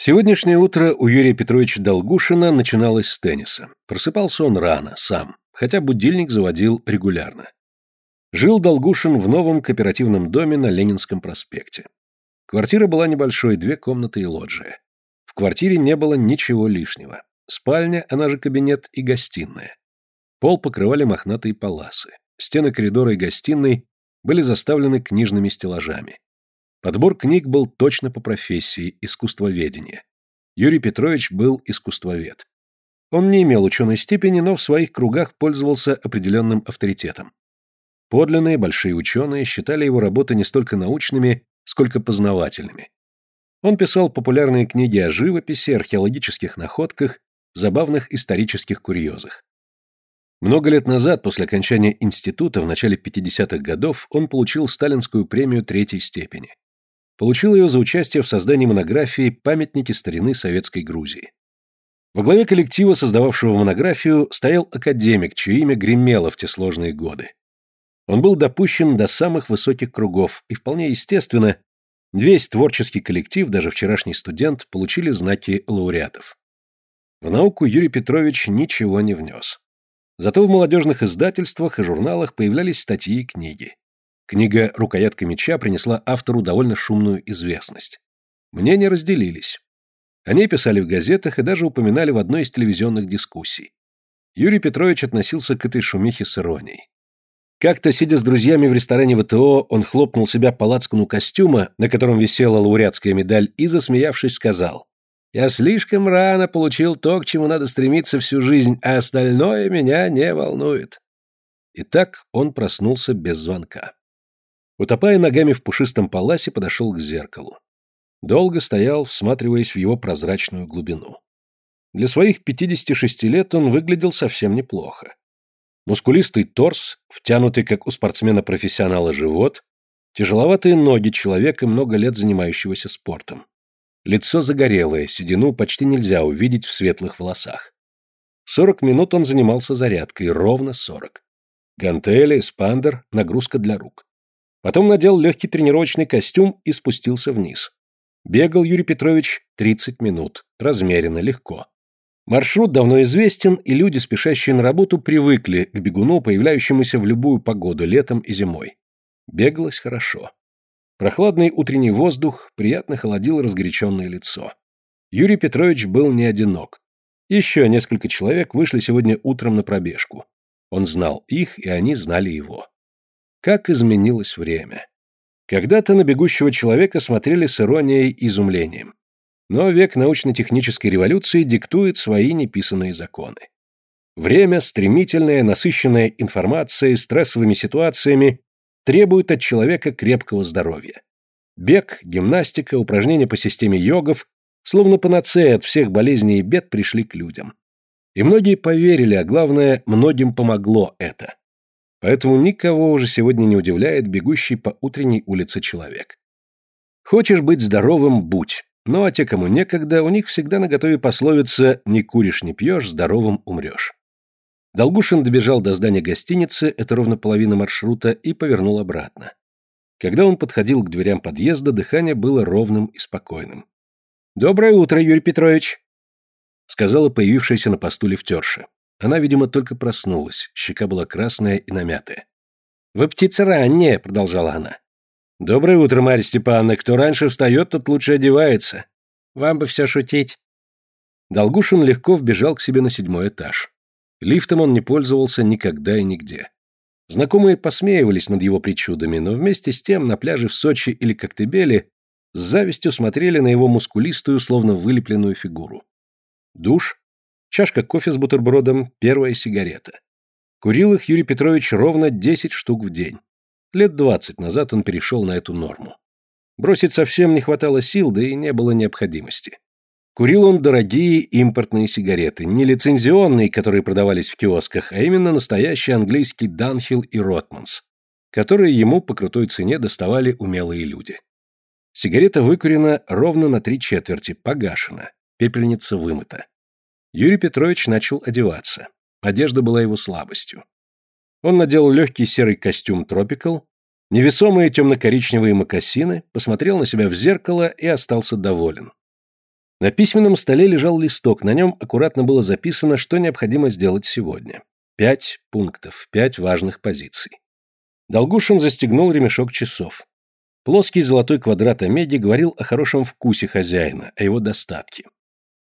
Сегодняшнее утро у Юрия Петровича Долгушина начиналось с тенниса. Просыпался он рано, сам, хотя будильник заводил регулярно. Жил Долгушин в новом кооперативном доме на Ленинском проспекте. Квартира была небольшой, две комнаты и лоджия. В квартире не было ничего лишнего. Спальня, она же кабинет и гостиная. Пол покрывали мохнатые паласы. Стены коридора и гостиной были заставлены книжными стеллажами. Подбор книг был точно по профессии – искусствоведение. Юрий Петрович был искусствовед. Он не имел ученой степени, но в своих кругах пользовался определенным авторитетом. Подлинные большие ученые считали его работы не столько научными, сколько познавательными. Он писал популярные книги о живописи, археологических находках, забавных исторических курьезах. Много лет назад, после окончания института в начале 50-х годов, он получил сталинскую премию третьей степени. Получил ее за участие в создании монографии «Памятники старины Советской Грузии». Во главе коллектива, создававшего монографию, стоял академик, чье имя гремело в те сложные годы. Он был допущен до самых высоких кругов, и вполне естественно, весь творческий коллектив, даже вчерашний студент, получили знаки лауреатов. В науку Юрий Петрович ничего не внес. Зато в молодежных издательствах и журналах появлялись статьи и книги. Книга «Рукоятка меча» принесла автору довольно шумную известность. Мнения разделились. О ней писали в газетах и даже упоминали в одной из телевизионных дискуссий. Юрий Петрович относился к этой шумихе с иронией. Как-то, сидя с друзьями в ресторане ВТО, он хлопнул себя по лацкану костюма, на котором висела лауреатская медаль, и, засмеявшись, сказал, «Я слишком рано получил то, к чему надо стремиться всю жизнь, а остальное меня не волнует». И так он проснулся без звонка. Утопая ногами в пушистом паласе, подошел к зеркалу. Долго стоял, всматриваясь в его прозрачную глубину. Для своих 56 лет он выглядел совсем неплохо. Мускулистый торс, втянутый, как у спортсмена-профессионала, живот, тяжеловатые ноги человека, много лет занимающегося спортом. Лицо загорелое, седину почти нельзя увидеть в светлых волосах. Сорок минут он занимался зарядкой, ровно сорок. Гантели, спандер, нагрузка для рук. Потом надел легкий тренировочный костюм и спустился вниз. Бегал Юрий Петрович 30 минут, размеренно, легко. Маршрут давно известен, и люди, спешащие на работу, привыкли к бегуну, появляющемуся в любую погоду, летом и зимой. Бегалось хорошо. Прохладный утренний воздух приятно холодил разгоряченное лицо. Юрий Петрович был не одинок. Еще несколько человек вышли сегодня утром на пробежку. Он знал их, и они знали его. Как изменилось время. Когда-то на бегущего человека смотрели с иронией и изумлением. Но век научно-технической революции диктует свои неписанные законы. Время, стремительное, насыщенное информацией, стрессовыми ситуациями, требует от человека крепкого здоровья. Бег, гимнастика, упражнения по системе йогов, словно панацея от всех болезней и бед пришли к людям. И многие поверили, а главное, многим помогло это. Поэтому никого уже сегодня не удивляет бегущий по утренней улице человек. Хочешь быть здоровым – будь. Ну а те, кому некогда, у них всегда наготове пословица «не куришь, не пьешь, здоровым умрешь». Долгушин добежал до здания гостиницы, это ровно половина маршрута, и повернул обратно. Когда он подходил к дверям подъезда, дыхание было ровным и спокойным. «Доброе утро, Юрий Петрович!» сказала появившаяся на посту лифтерша. Она, видимо, только проснулась, щека была красная и намятая. «Вы птица ранняя», — продолжала она. «Доброе утро, Марья Степановна. Кто раньше встает, тот лучше одевается. Вам бы все шутить». Долгушин легко вбежал к себе на седьмой этаж. Лифтом он не пользовался никогда и нигде. Знакомые посмеивались над его причудами, но вместе с тем на пляже в Сочи или Коктебеле с завистью смотрели на его мускулистую, словно вылепленную фигуру. Душ, Чашка кофе с бутербродом, первая сигарета. Курил их Юрий Петрович ровно 10 штук в день. Лет 20 назад он перешел на эту норму. Бросить совсем не хватало сил, да и не было необходимости. Курил он дорогие импортные сигареты, не лицензионные, которые продавались в киосках, а именно настоящий английский Данхилл и Ротманс, которые ему по крутой цене доставали умелые люди. Сигарета выкурена ровно на три четверти, погашена, пепельница вымыта. Юрий Петрович начал одеваться. Одежда была его слабостью. Он надел легкий серый костюм «Тропикал», невесомые темно-коричневые мокасины, посмотрел на себя в зеркало и остался доволен. На письменном столе лежал листок, на нем аккуратно было записано, что необходимо сделать сегодня. Пять пунктов, пять важных позиций. Долгушин застегнул ремешок часов. Плоский золотой квадрат меди говорил о хорошем вкусе хозяина, о его достатке.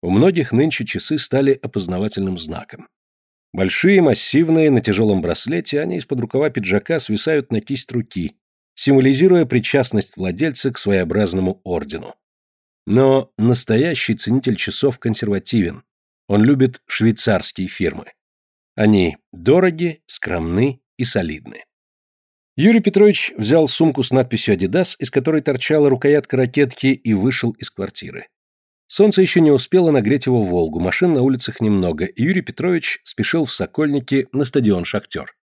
У многих нынче часы стали опознавательным знаком. Большие, массивные, на тяжелом браслете, они из-под рукава пиджака свисают на кисть руки, символизируя причастность владельца к своеобразному ордену. Но настоящий ценитель часов консервативен. Он любит швейцарские фирмы. Они дороги, скромны и солидны. Юрий Петрович взял сумку с надписью «Адидас», из которой торчала рукоятка ракетки, и вышел из квартиры. Солнце еще не успело нагреть его Волгу, машин на улицах немного, и Юрий Петрович спешил в Сокольники на стадион «Шахтер».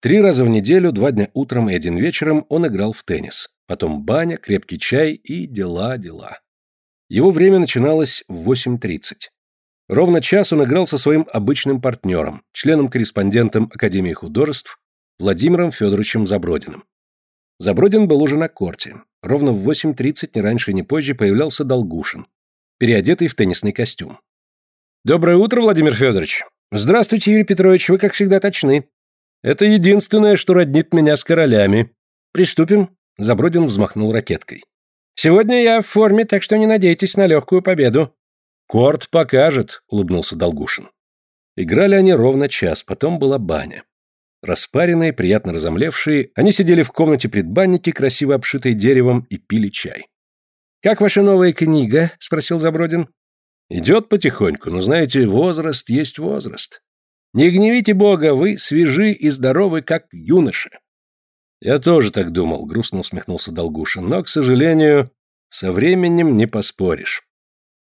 Три раза в неделю, два дня утром и один вечером он играл в теннис. Потом баня, крепкий чай и дела-дела. Его время начиналось в 8.30. Ровно час он играл со своим обычным партнером, членом-корреспондентом Академии художеств Владимиром Федоровичем Забродиным. Забродин был уже на корте. Ровно в 8.30, не раньше, ни позже, появлялся Долгушин, переодетый в теннисный костюм. «Доброе утро, Владимир Федорович!» «Здравствуйте, Юрий Петрович, вы, как всегда, точны. Это единственное, что роднит меня с королями. Приступим?» Забродин взмахнул ракеткой. «Сегодня я в форме, так что не надейтесь на легкую победу». «Корт покажет», — улыбнулся Долгушин. Играли они ровно час, потом была баня. Распаренные, приятно разомлевшие, они сидели в комнате предбанники, красиво обшитой деревом, и пили чай. «Как ваша новая книга?» — спросил Забродин. «Идет потихоньку, но, знаете, возраст есть возраст. Не гневите Бога, вы свежи и здоровы, как юноши». «Я тоже так думал», — грустно усмехнулся Долгушин, «но, к сожалению, со временем не поспоришь.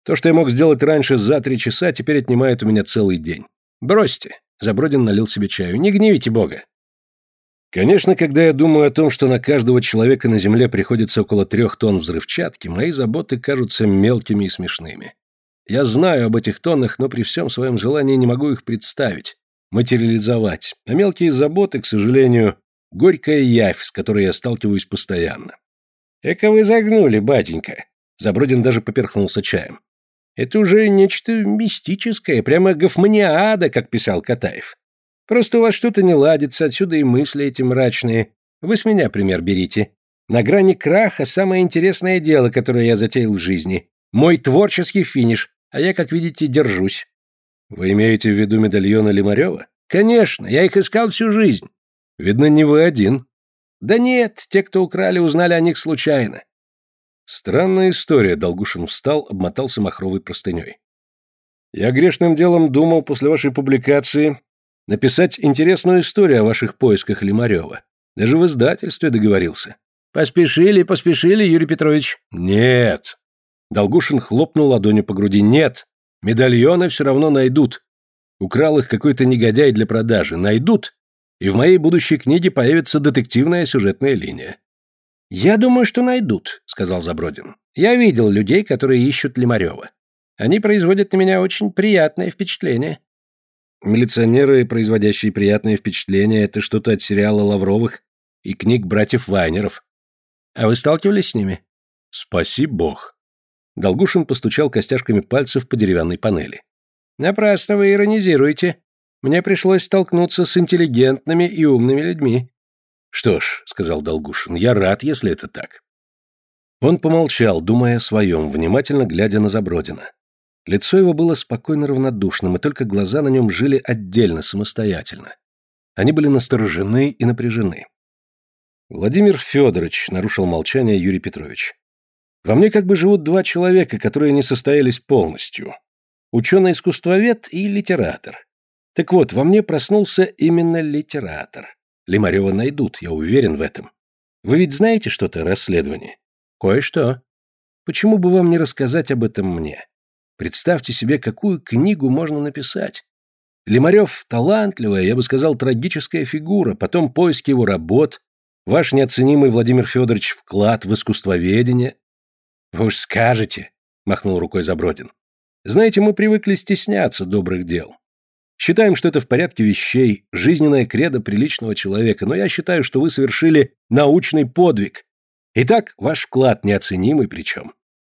То, что я мог сделать раньше за три часа, теперь отнимает у меня целый день. Бросьте». Забродин налил себе чаю. «Не гневите Бога. Конечно, когда я думаю о том, что на каждого человека на Земле приходится около трех тонн взрывчатки, мои заботы кажутся мелкими и смешными. Я знаю об этих тоннах, но при всем своем желании не могу их представить, материализовать. А мелкие заботы, к сожалению, горькая явь, с которой я сталкиваюсь постоянно. «Эка вы загнули, батенька!» Забродин даже поперхнулся чаем. «Это уже нечто мистическое, прямо гофманиада, как писал Катаев. Просто у вас что-то не ладится, отсюда и мысли эти мрачные. Вы с меня пример берите. На грани краха самое интересное дело, которое я затеял в жизни. Мой творческий финиш, а я, как видите, держусь. Вы имеете в виду медальоны Лимарева? Конечно, я их искал всю жизнь. Видно, не вы один. Да нет, те, кто украли, узнали о них случайно. Странная история, Долгушин встал, обмотался махровой простыней. Я грешным делом думал после вашей публикации, Написать интересную историю о ваших поисках Лимарева. Даже в издательстве договорился. Поспешили, поспешили, Юрий Петрович. Нет. Долгушин хлопнул ладонью по груди. Нет. Медальоны все равно найдут. Украл их какой-то негодяй для продажи. Найдут. И в моей будущей книге появится детективная сюжетная линия. «Я думаю, что найдут», — сказал Забродин. «Я видел людей, которые ищут Лимарева. Они производят на меня очень приятное впечатление». Милиционеры, производящие приятные впечатления, это что-то от сериала Лавровых и книг братьев Вайнеров. А вы сталкивались с ними? Спаси бог. Долгушин постучал костяшками пальцев по деревянной панели. Напрасно вы иронизируете. Мне пришлось столкнуться с интеллигентными и умными людьми. Что ж, сказал Долгушин, я рад, если это так. Он помолчал, думая о своем, внимательно глядя на Забродина. Лицо его было спокойно равнодушным, и только глаза на нем жили отдельно, самостоятельно. Они были насторожены и напряжены. Владимир Федорович нарушил молчание Юрий Петрович. Во мне как бы живут два человека, которые не состоялись полностью. Ученый-искусствовед и литератор. Так вот, во мне проснулся именно литератор. Лимарева найдут, я уверен в этом. Вы ведь знаете что-то о расследовании? Кое-что. Почему бы вам не рассказать об этом мне? Представьте себе, какую книгу можно написать. Лимарев – талантливая, я бы сказал, трагическая фигура, потом поиски его работ, ваш неоценимый Владимир Федорович вклад в искусствоведение. Вы уж скажете, махнул рукой Забродин. Знаете, мы привыкли стесняться добрых дел. Считаем, что это в порядке вещей, жизненная кредо приличного человека, но я считаю, что вы совершили научный подвиг. Итак, ваш вклад неоценимый причем.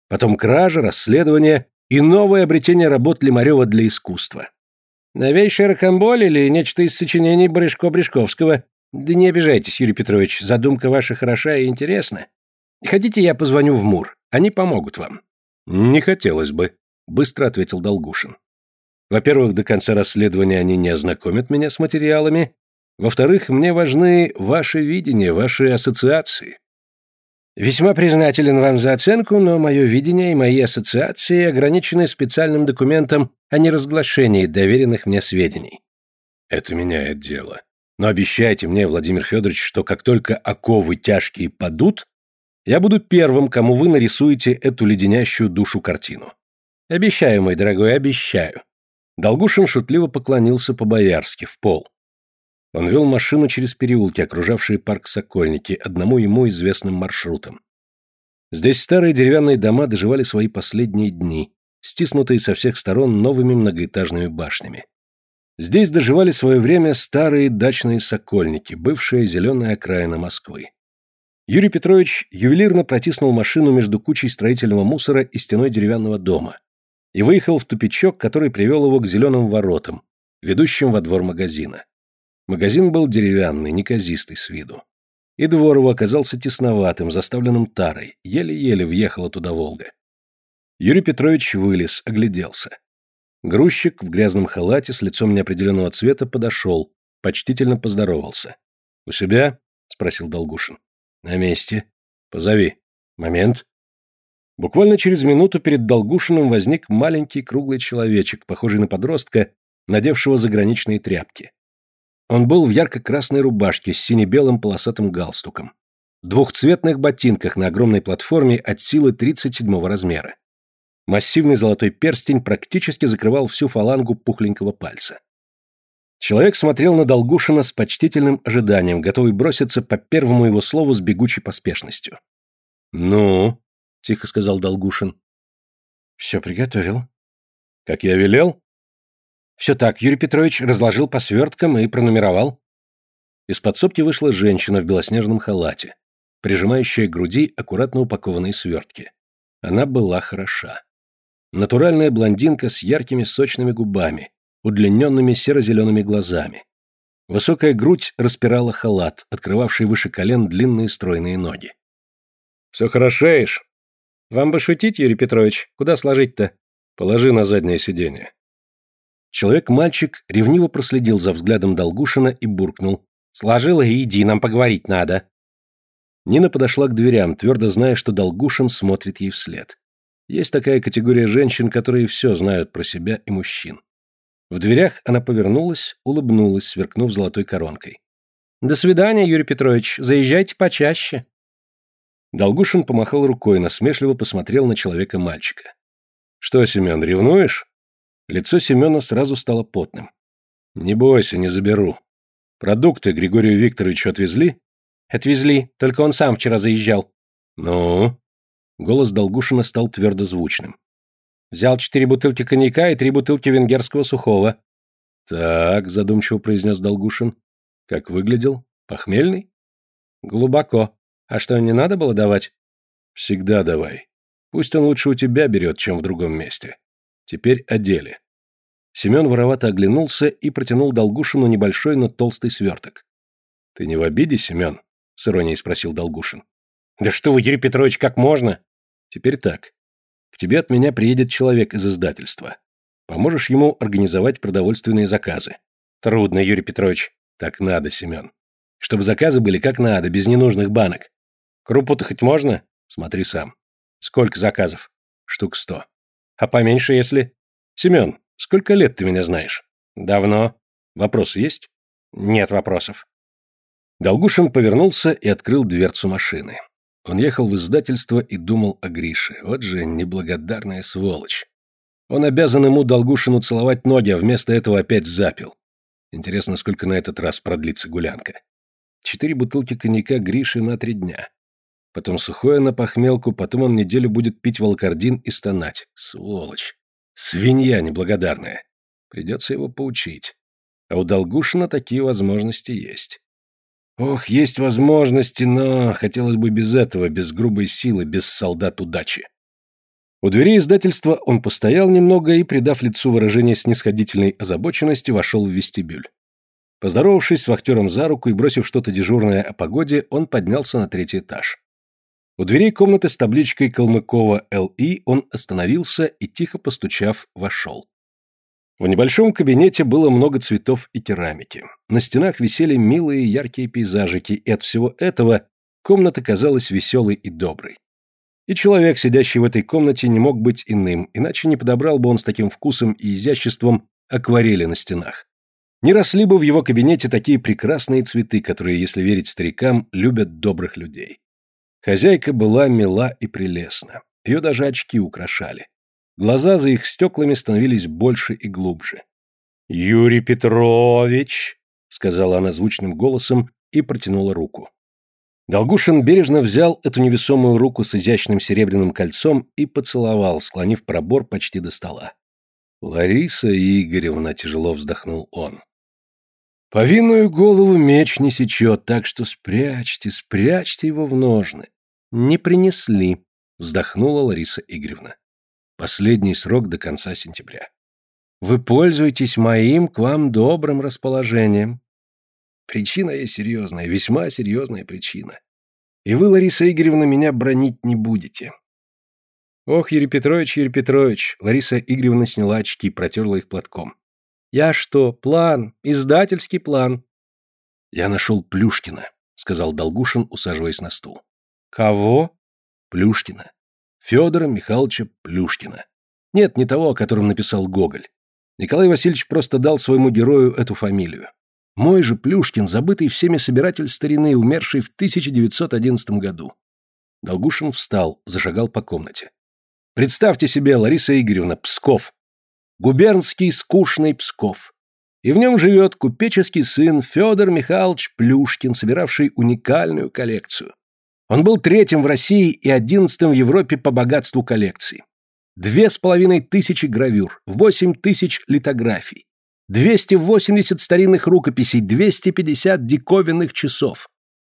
Потом кража, расследование и новое обретение работ Лимарева для искусства. Новейший ракомболь или нечто из сочинений Брышко-Брышковского? Да не обижайтесь, Юрий Петрович, задумка ваша хороша и интересна. Хотите, я позвоню в МУР? Они помогут вам. Не хотелось бы, быстро ответил Долгушин. Во-первых, до конца расследования они не ознакомят меня с материалами. Во-вторых, мне важны ваши видения, ваши ассоциации. Весьма признателен вам за оценку, но мое видение и мои ассоциации ограничены специальным документом о неразглашении доверенных мне сведений. Это меняет дело. Но обещайте мне, Владимир Федорович, что как только оковы тяжкие падут, я буду первым, кому вы нарисуете эту леденящую душу картину. Обещаю, мой дорогой, обещаю. Долгушин шутливо поклонился по-боярски, в пол. Он вел машину через переулки, окружавшие парк Сокольники, одному ему известным маршрутом. Здесь старые деревянные дома доживали свои последние дни, стиснутые со всех сторон новыми многоэтажными башнями. Здесь доживали свое время старые дачные сокольники, бывшая зеленая окраина Москвы. Юрий Петрович ювелирно протиснул машину между кучей строительного мусора и стеной деревянного дома и выехал в тупичок, который привел его к зеленым воротам, ведущим во двор магазина. Магазин был деревянный, неказистый с виду. И двор его оказался тесноватым, заставленным тарой, еле-еле въехала туда Волга. Юрий Петрович вылез, огляделся. Грузчик в грязном халате с лицом неопределенного цвета подошел, почтительно поздоровался. «У себя?» — спросил Долгушин. «На месте. Позови. Момент». Буквально через минуту перед Долгушиным возник маленький круглый человечек, похожий на подростка, надевшего заграничные тряпки. Он был в ярко-красной рубашке с сине-белым полосатым галстуком, двухцветных ботинках на огромной платформе от силы 37 размера. Массивный золотой перстень практически закрывал всю фалангу пухленького пальца. Человек смотрел на Долгушина с почтительным ожиданием, готовый броситься по первому его слову с бегучей поспешностью. «Ну?» — тихо сказал Долгушин. «Все приготовил». «Как я велел?» Все так, Юрий Петрович разложил по сверткам и пронумеровал. Из подсобки вышла женщина в белоснежном халате, прижимающая к груди аккуратно упакованные свертки. Она была хороша. Натуральная блондинка с яркими сочными губами, удлиненными серо-зелеными глазами. Высокая грудь распирала халат, открывавший выше колен длинные стройные ноги. «Все хорошеешь. Вам бы шутить, Юрий Петрович. Куда сложить-то?» «Положи на заднее сиденье». Человек-мальчик ревниво проследил за взглядом Долгушина и буркнул. «Сложила и иди, нам поговорить надо». Нина подошла к дверям, твердо зная, что Долгушин смотрит ей вслед. Есть такая категория женщин, которые все знают про себя и мужчин. В дверях она повернулась, улыбнулась, сверкнув золотой коронкой. «До свидания, Юрий Петрович. Заезжайте почаще». Долгушин помахал рукой, насмешливо посмотрел на человека-мальчика. «Что, Семен, ревнуешь?» Лицо Семена сразу стало потным. «Не бойся, не заберу. Продукты Григорию Викторовичу отвезли?» «Отвезли, только он сам вчера заезжал». «Ну?» Голос Долгушина стал твердозвучным. «Взял четыре бутылки коньяка и три бутылки венгерского сухого». «Так», — задумчиво произнес Долгушин. «Как выглядел? Похмельный?» «Глубоко. А что, не надо было давать?» «Всегда давай. Пусть он лучше у тебя берет, чем в другом месте. Теперь о деле. Семен воровато оглянулся и протянул Долгушину небольшой, но толстый сверток. «Ты не в обиде, Семен?» — с иронией спросил Долгушин. «Да что вы, Юрий Петрович, как можно?» «Теперь так. К тебе от меня приедет человек из издательства. Поможешь ему организовать продовольственные заказы». «Трудно, Юрий Петрович». «Так надо, Семен. Чтобы заказы были как надо, без ненужных банок. Крупу-то хоть можно?» «Смотри сам». «Сколько заказов?» «Штук сто». А поменьше, если... Семен, сколько лет ты меня знаешь? Давно. Вопросы есть? Нет вопросов. Долгушин повернулся и открыл дверцу машины. Он ехал в издательство и думал о Грише. Вот же неблагодарная сволочь. Он обязан ему, Долгушину, целовать ноги, а вместо этого опять запил. Интересно, сколько на этот раз продлится гулянка. Четыре бутылки коньяка Гриши на три дня. Потом сухое на похмелку, потом он неделю будет пить волокордин и стонать. Сволочь. Свинья неблагодарная. Придется его поучить. А у Долгушина такие возможности есть. Ох, есть возможности, но хотелось бы без этого, без грубой силы, без солдат удачи. У дверей издательства он постоял немного и, придав лицу выражение снисходительной озабоченности, вошел в вестибюль. Поздоровавшись с вахтером за руку и бросив что-то дежурное о погоде, он поднялся на третий этаж. У дверей комнаты с табличкой Калмыкова Л.И. он остановился и, тихо постучав, вошел. В небольшом кабинете было много цветов и керамики. На стенах висели милые яркие пейзажики, и от всего этого комната казалась веселой и доброй. И человек, сидящий в этой комнате, не мог быть иным, иначе не подобрал бы он с таким вкусом и изяществом акварели на стенах. Не росли бы в его кабинете такие прекрасные цветы, которые, если верить старикам, любят добрых людей. Хозяйка была мила и прелестна. Ее даже очки украшали. Глаза за их стеклами становились больше и глубже. «Юрий Петрович!» — сказала она звучным голосом и протянула руку. Долгушин бережно взял эту невесомую руку с изящным серебряным кольцом и поцеловал, склонив пробор почти до стола. «Лариса Игоревна», — тяжело вздохнул он. «Повинную голову меч не сечет, так что спрячьте, спрячьте его в ножны». «Не принесли», — вздохнула Лариса Игоревна. Последний срок до конца сентября. Вы пользуетесь моим к вам добрым расположением. Причина есть серьезная, весьма серьезная причина. И вы, Лариса Игоревна, меня бронить не будете. Ох, Юрий Петрович, Юрий Петрович, Лариса Игоревна сняла очки, протерла их платком. Я что, план, издательский план? Я нашел Плюшкина, сказал Долгушин, усаживаясь на стул. Кого? Плюшкина. Федора Михайловича Плюшкина. Нет, не того, о котором написал Гоголь. Николай Васильевич просто дал своему герою эту фамилию. Мой же Плюшкин, забытый всеми собиратель старины, умерший в 1911 году. Долгушин встал, зашагал по комнате. Представьте себе, Лариса Игоревна, Псков. Губернский скучный Псков. И в нем живет купеческий сын Федор Михайлович Плюшкин, собиравший уникальную коллекцию. Он был третьим в России и одиннадцатым в Европе по богатству коллекции. Две с половиной тысячи гравюр, восемь тысяч литографий, 280 старинных рукописей, 250 диковинных часов.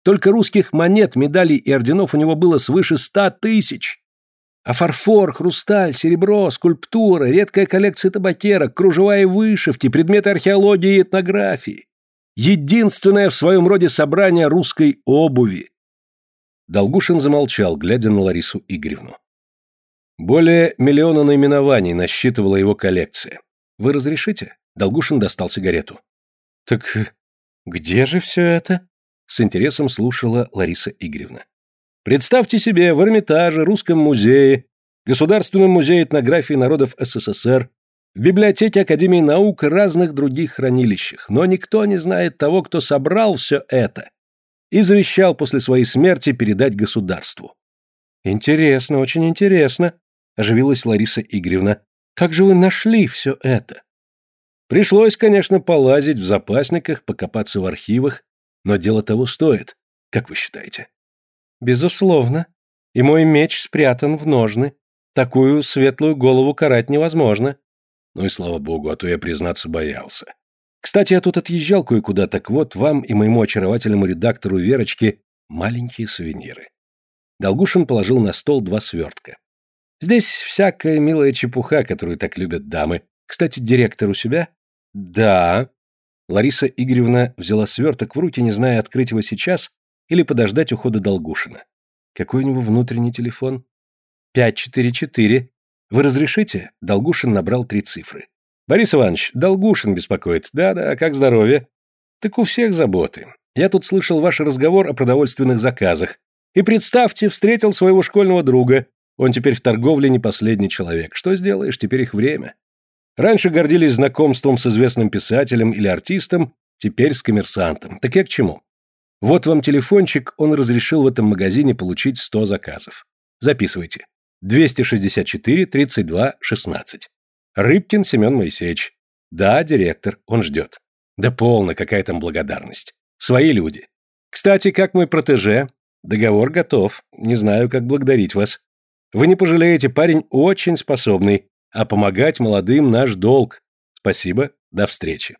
Только русских монет, медалей и орденов у него было свыше ста тысяч. А фарфор, хрусталь, серебро, скульптура, редкая коллекция табакерок, кружевая вышивки, предметы археологии и этнографии. Единственное в своем роде собрание русской обуви. Долгушин замолчал, глядя на Ларису Игоревну. Более миллиона наименований насчитывала его коллекция. Вы разрешите? Долгушин достал сигарету. Так где же все это? С интересом слушала Лариса Игоревна. Представьте себе, в Эрмитаже, Русском музее, Государственном музее этнографии народов СССР, в библиотеке Академии наук и разных других хранилищах, но никто не знает того, кто собрал все это и завещал после своей смерти передать государству. «Интересно, очень интересно», — оживилась Лариса Игоревна. «Как же вы нашли все это?» Пришлось, конечно, полазить в запасниках, покопаться в архивах, но дело того стоит, как вы считаете? Безусловно. И мой меч спрятан в ножны. Такую светлую голову карать невозможно. Ну и слава богу, а то я, признаться, боялся. Кстати, я тут отъезжал кое-куда, так вот, вам и моему очаровательному редактору Верочке маленькие сувениры. Долгушин положил на стол два свертка. Здесь всякая милая чепуха, которую так любят дамы. Кстати, директор у себя? Да. Лариса Игоревна взяла сверток в руки, не зная, открыть его сейчас или подождать ухода Долгушина. Какой у него внутренний телефон? Пять четыре четыре. Вы разрешите? Долгушин набрал три цифры. Борис Иванович, Долгушин беспокоит. Да-да, как здоровье? Так у всех заботы. Я тут слышал ваш разговор о продовольственных заказах. И представьте, встретил своего школьного друга. Он теперь в торговле не последний человек. Что сделаешь, теперь их время. Раньше гордились знакомством с известным писателем или артистом, теперь с коммерсантом. Так я к чему? Вот вам телефончик, он разрешил в этом магазине получить 100 заказов. Записывайте. 264 32 16. Рыбкин Семен Моисеевич. Да, директор, он ждет. Да полно, какая там благодарность. Свои люди. Кстати, как мой протеже? Договор готов. Не знаю, как благодарить вас. Вы не пожалеете, парень очень способный, а помогать молодым наш долг. Спасибо, до встречи.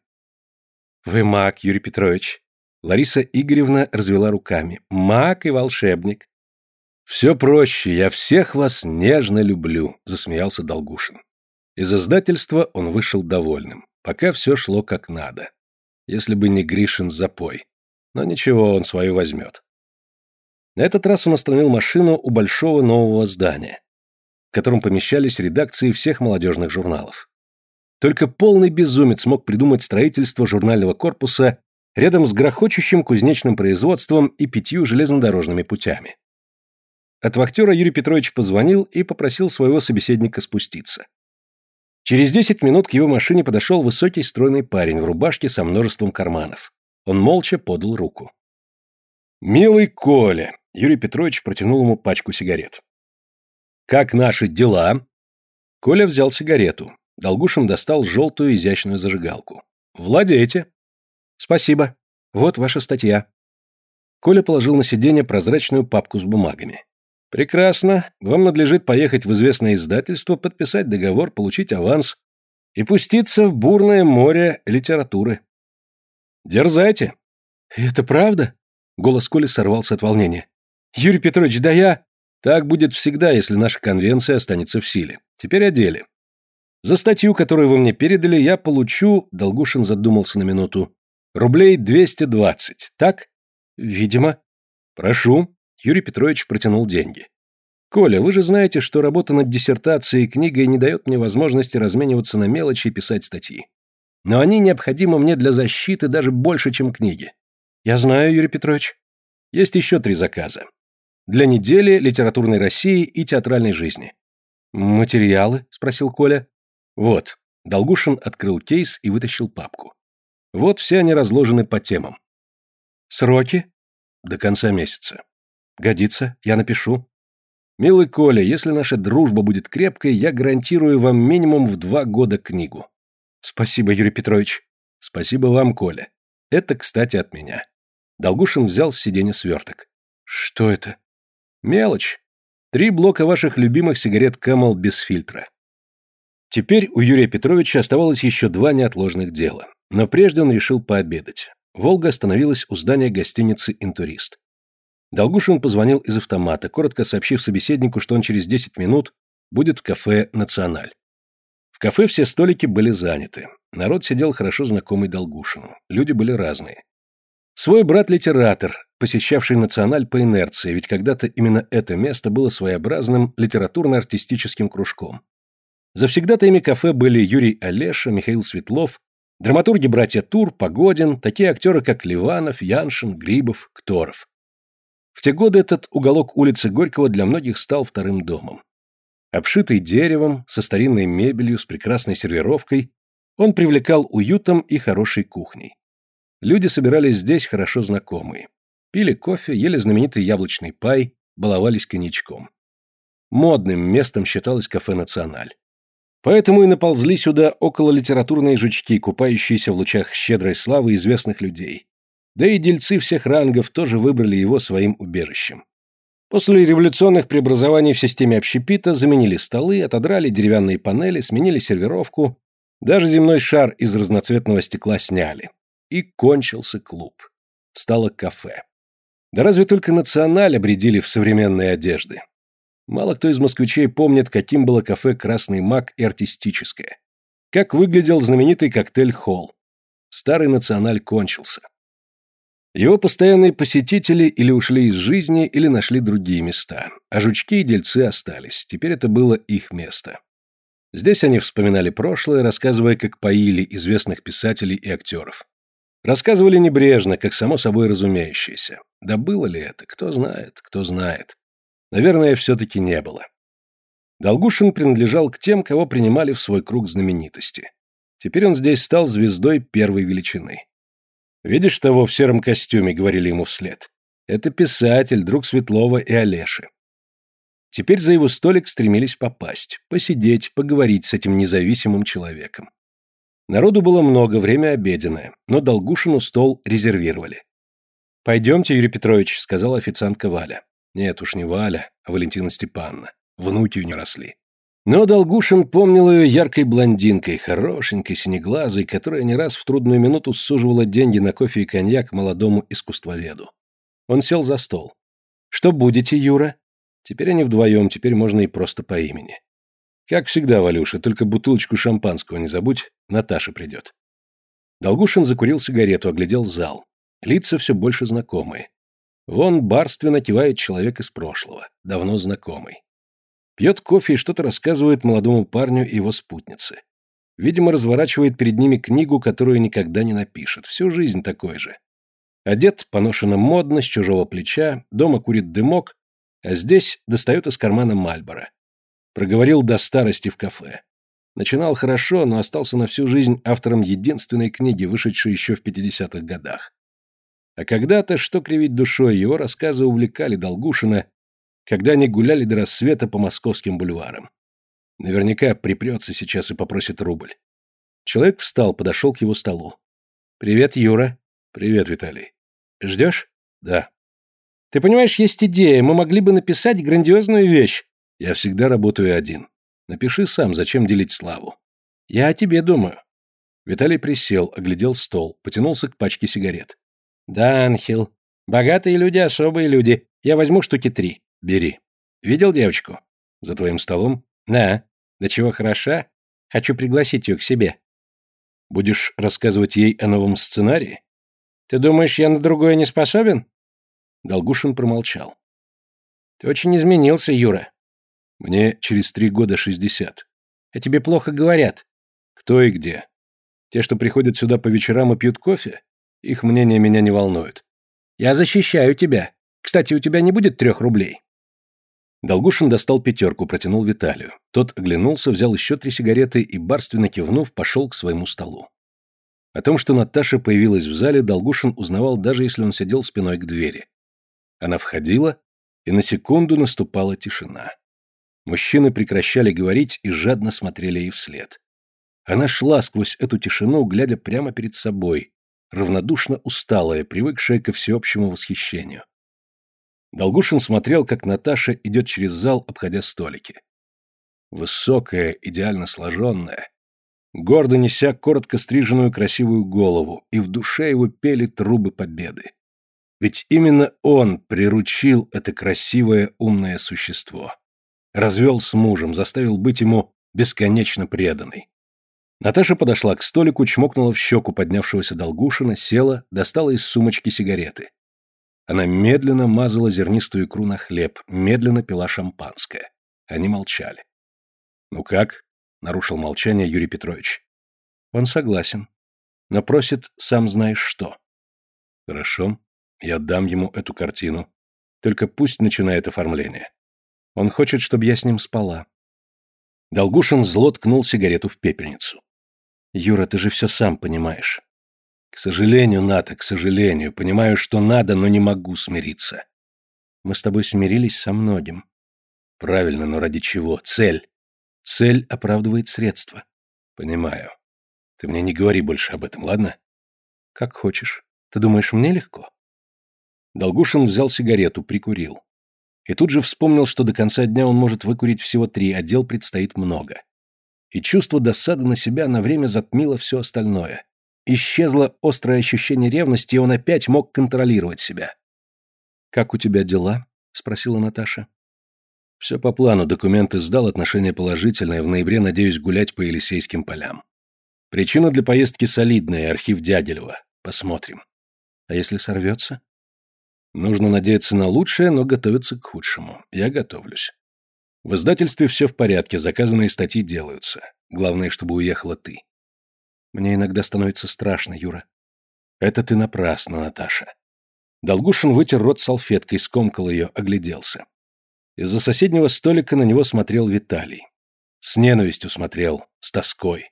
Вы маг, Юрий Петрович. Лариса Игоревна развела руками. Маг и волшебник. «Все проще, я всех вас нежно люблю», — засмеялся Долгушин. Из издательства он вышел довольным, пока все шло как надо. Если бы не Гришин запой. Но ничего, он свою возьмет. На этот раз он остановил машину у большого нового здания, в котором помещались редакции всех молодежных журналов. Только полный безумец мог придумать строительство журнального корпуса рядом с грохочущим кузнечным производством и пятью железнодорожными путями. От вахтера Юрий Петрович позвонил и попросил своего собеседника спуститься. Через десять минут к его машине подошел высокий стройный парень в рубашке со множеством карманов. Он молча подал руку. «Милый Коля!» — Юрий Петрович протянул ему пачку сигарет. «Как наши дела?» Коля взял сигарету. Долгушин достал желтую изящную зажигалку. «Владеете?» «Спасибо. Вот ваша статья». Коля положил на сиденье прозрачную папку с бумагами. Прекрасно. Вам надлежит поехать в известное издательство, подписать договор, получить аванс и пуститься в бурное море литературы. Дерзайте. Это правда? Голос Коли сорвался от волнения. Юрий Петрович, да я... Так будет всегда, если наша конвенция останется в силе. Теперь о деле. За статью, которую вы мне передали, я получу, Долгушин задумался на минуту, рублей 220, так? Видимо. Прошу. Юрий Петрович протянул деньги. «Коля, вы же знаете, что работа над диссертацией и книгой не дает мне возможности размениваться на мелочи и писать статьи. Но они необходимы мне для защиты даже больше, чем книги. Я знаю, Юрий Петрович. Есть еще три заказа. Для недели, литературной России и театральной жизни. «Материалы?» – спросил Коля. «Вот». Долгушин открыл кейс и вытащил папку. Вот все они разложены по темам. «Сроки?» «До конца месяца». Годится, я напишу. Милый Коля, если наша дружба будет крепкой, я гарантирую вам минимум в два года книгу. Спасибо, Юрий Петрович. Спасибо вам, Коля. Это, кстати, от меня. Долгушин взял с сиденья сверток. Что это? Мелочь. Три блока ваших любимых сигарет Camel без фильтра. Теперь у Юрия Петровича оставалось еще два неотложных дела. Но прежде он решил пообедать. Волга остановилась у здания гостиницы «Интурист». Долгушин позвонил из автомата, коротко сообщив собеседнику, что он через 10 минут будет в кафе «Националь». В кафе все столики были заняты. Народ сидел хорошо знакомый Долгушину. Люди были разные. Свой брат-литератор, посещавший «Националь» по инерции, ведь когда-то именно это место было своеобразным литературно-артистическим кружком. Завсегдатаями кафе были Юрий Олеша, Михаил Светлов, драматурги братья Тур, Погодин, такие актеры, как Ливанов, Яншин, Грибов, Кторов. В те годы этот уголок улицы Горького для многих стал вторым домом. Обшитый деревом, со старинной мебелью, с прекрасной сервировкой, он привлекал уютом и хорошей кухней. Люди собирались здесь хорошо знакомые. Пили кофе, ели знаменитый яблочный пай, баловались коньячком. Модным местом считалось кафе «Националь». Поэтому и наползли сюда около литературные жучки, купающиеся в лучах щедрой славы известных людей, да и дельцы всех рангов тоже выбрали его своим убежищем. После революционных преобразований в системе общепита заменили столы, отодрали деревянные панели, сменили сервировку, даже земной шар из разноцветного стекла сняли. И кончился клуб. Стало кафе. Да разве только националь обредили в современные одежды. Мало кто из москвичей помнит, каким было кафе «Красный маг» и артистическое. Как выглядел знаменитый коктейль «Холл». Старый националь кончился. Его постоянные посетители или ушли из жизни, или нашли другие места, а жучки и дельцы остались, теперь это было их место. Здесь они вспоминали прошлое, рассказывая, как поили известных писателей и актеров. Рассказывали небрежно, как само собой разумеющееся. Да было ли это, кто знает, кто знает. Наверное, все-таки не было. Долгушин принадлежал к тем, кого принимали в свой круг знаменитости. Теперь он здесь стал звездой первой величины. «Видишь того в сером костюме?» — говорили ему вслед. «Это писатель, друг Светлова и Олеши». Теперь за его столик стремились попасть, посидеть, поговорить с этим независимым человеком. Народу было много, время обеденное, но Долгушину стол резервировали. «Пойдемте, Юрий Петрович», — сказала официантка Валя. Нет уж не Валя, а Валентина Степановна. Внуки у не росли. Но Долгушин помнил ее яркой блондинкой, хорошенькой, синеглазой, которая не раз в трудную минуту суживала деньги на кофе и коньяк молодому искусствоведу. Он сел за стол. «Что будете, Юра?» Теперь они вдвоем, теперь можно и просто по имени. Как всегда, Валюша, только бутылочку шампанского не забудь, Наташа придет. Долгушин закурил сигарету, оглядел зал. Лица все больше знакомые. Вон барственно кивает человек из прошлого, давно знакомый. Пьет кофе и что-то рассказывает молодому парню и его спутнице. Видимо, разворачивает перед ними книгу, которую никогда не напишет. Всю жизнь такой же. Одет поношенно модно, с чужого плеча, дома курит дымок, а здесь достает из кармана Мальбора. Проговорил до старости в кафе. Начинал хорошо, но остался на всю жизнь автором единственной книги, вышедшей еще в 50-х годах. А когда-то, что кривить душой, его рассказы увлекали Долгушина, когда они гуляли до рассвета по московским бульварам. Наверняка припрется сейчас и попросит рубль. Человек встал, подошел к его столу. «Привет, Юра». «Привет, Виталий». «Ждешь?» «Да». «Ты понимаешь, есть идея, мы могли бы написать грандиозную вещь». «Я всегда работаю один. Напиши сам, зачем делить славу». «Я о тебе думаю». Виталий присел, оглядел стол, потянулся к пачке сигарет. «Да, Анхел. Богатые люди, особые люди. Я возьму штуки три. Бери. Видел девочку? За твоим столом? Да. Да чего хороша? Хочу пригласить ее к себе. Будешь рассказывать ей о новом сценарии? Ты думаешь, я на другое не способен? Долгушин промолчал. Ты очень изменился, Юра. Мне через три года шестьдесят. А тебе плохо говорят. Кто и где? Те, что приходят сюда по вечерам и пьют кофе? Их мнение меня не волнует. Я защищаю тебя. Кстати, у тебя не будет трех рублей. Долгушин достал пятерку, протянул Виталию. Тот оглянулся, взял еще три сигареты и, барственно кивнув, пошел к своему столу. О том, что Наташа появилась в зале, Долгушин узнавал, даже если он сидел спиной к двери. Она входила, и на секунду наступала тишина. Мужчины прекращали говорить и жадно смотрели ей вслед. Она шла сквозь эту тишину, глядя прямо перед собой, равнодушно усталая, привыкшая ко всеобщему восхищению. Долгушин смотрел, как Наташа идет через зал, обходя столики. Высокая, идеально сложенная, гордо неся коротко стриженную красивую голову, и в душе его пели трубы победы. Ведь именно он приручил это красивое, умное существо. Развел с мужем, заставил быть ему бесконечно преданной. Наташа подошла к столику, чмокнула в щеку поднявшегося Долгушина, села, достала из сумочки сигареты. Она медленно мазала зернистую икру на хлеб, медленно пила шампанское. Они молчали. «Ну как?» — нарушил молчание Юрий Петрович. «Он согласен, но просит сам знаешь что». «Хорошо, я дам ему эту картину. Только пусть начинает оформление. Он хочет, чтобы я с ним спала». Долгушин зло ткнул сигарету в пепельницу. «Юра, ты же все сам понимаешь. К сожалению, Ната, к сожалению, понимаю, что надо, но не могу смириться. Мы с тобой смирились со многим. Правильно, но ради чего? Цель. Цель оправдывает средства. Понимаю. Ты мне не говори больше об этом, ладно? Как хочешь. Ты думаешь, мне легко? Долгушин взял сигарету, прикурил. И тут же вспомнил, что до конца дня он может выкурить всего три, а дел предстоит много. И чувство досады на себя на время затмило все остальное. Исчезло острое ощущение ревности, и он опять мог контролировать себя. «Как у тебя дела?» — спросила Наташа. «Все по плану, документы сдал, отношение положительное, в ноябре надеюсь гулять по Елисейским полям. Причина для поездки солидная, архив Дягилева. Посмотрим. А если сорвется?» «Нужно надеяться на лучшее, но готовиться к худшему. Я готовлюсь. В издательстве все в порядке, заказанные статьи делаются. Главное, чтобы уехала ты. Мне иногда становится страшно, Юра. Это ты напрасно, Наташа. Долгушин вытер рот салфеткой, скомкал ее, огляделся. Из-за соседнего столика на него смотрел Виталий. С ненавистью смотрел, с тоской.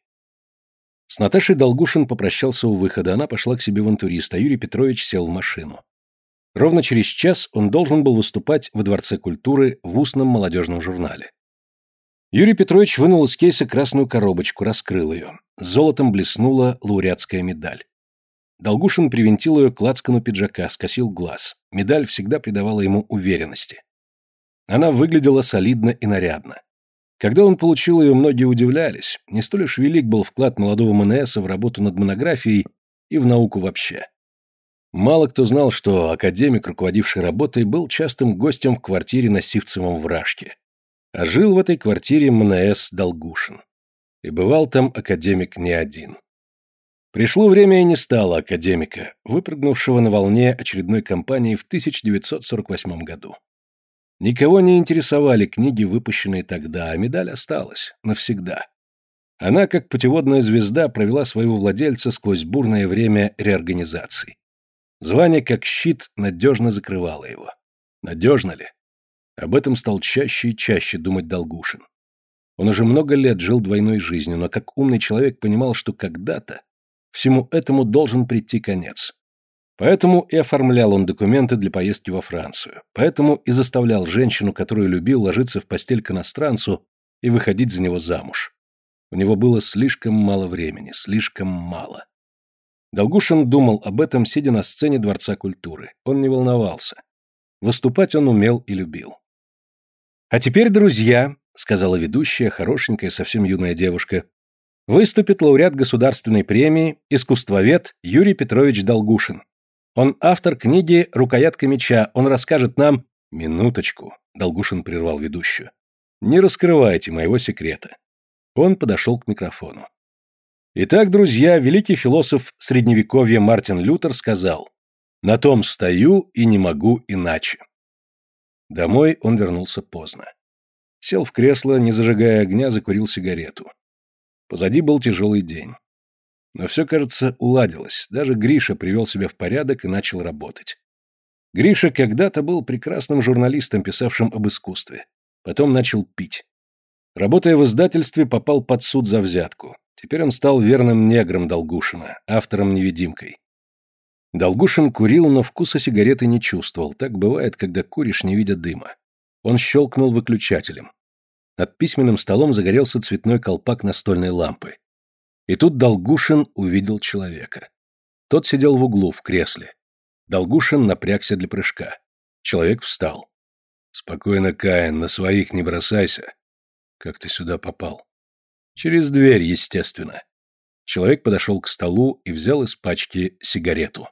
С Наташей Долгушин попрощался у выхода, она пошла к себе в антурист, а Юрий Петрович сел в машину. Ровно через час он должен был выступать во Дворце культуры в устном молодежном журнале. Юрий Петрович вынул из кейса красную коробочку, раскрыл ее. Золотом блеснула лауреатская медаль. Долгушин привинтил ее к лацкану пиджака, скосил глаз. Медаль всегда придавала ему уверенности. Она выглядела солидно и нарядно. Когда он получил ее, многие удивлялись. Не столь уж велик был вклад молодого МНСа в работу над монографией и в науку вообще. Мало кто знал, что академик, руководивший работой, был частым гостем в квартире на Сивцевом вражке. А жил в этой квартире МНС Долгушин. И бывал там академик не один. Пришло время и не стало академика, выпрыгнувшего на волне очередной кампании в 1948 году. Никого не интересовали книги, выпущенные тогда, а медаль осталась навсегда. Она, как путеводная звезда, провела своего владельца сквозь бурное время реорганизаций. Звание, как щит, надежно закрывало его. Надежно ли? Об этом стал чаще и чаще думать Долгушин. Он уже много лет жил двойной жизнью, но как умный человек понимал, что когда-то всему этому должен прийти конец. Поэтому и оформлял он документы для поездки во Францию. Поэтому и заставлял женщину, которую любил, ложиться в постель к иностранцу и выходить за него замуж. У него было слишком мало времени, слишком мало. Долгушин думал об этом, сидя на сцене Дворца культуры. Он не волновался. Выступать он умел и любил. «А теперь, друзья», — сказала ведущая, хорошенькая, совсем юная девушка, выступит лауреат государственной премии, искусствовед Юрий Петрович Долгушин. Он автор книги «Рукоятка меча». Он расскажет нам... Минуточку, Долгушин прервал ведущую. Не раскрывайте моего секрета. Он подошел к микрофону. Итак, друзья, великий философ Средневековья Мартин Лютер сказал «На том стою и не могу иначе». Домой он вернулся поздно. Сел в кресло, не зажигая огня, закурил сигарету. Позади был тяжелый день. Но все, кажется, уладилось. Даже Гриша привел себя в порядок и начал работать. Гриша когда-то был прекрасным журналистом, писавшим об искусстве. Потом начал пить. Работая в издательстве, попал под суд за взятку. Теперь он стал верным негром Долгушина, автором-невидимкой. Долгушин курил, но вкуса сигареты не чувствовал. Так бывает, когда куришь, не видя дыма. Он щелкнул выключателем. Над письменным столом загорелся цветной колпак настольной лампы. И тут Долгушин увидел человека. Тот сидел в углу, в кресле. Долгушин напрягся для прыжка. Человек встал. «Спокойно, Каин, на своих не бросайся. Как ты сюда попал?» Через дверь, естественно. Человек подошел к столу и взял из пачки сигарету.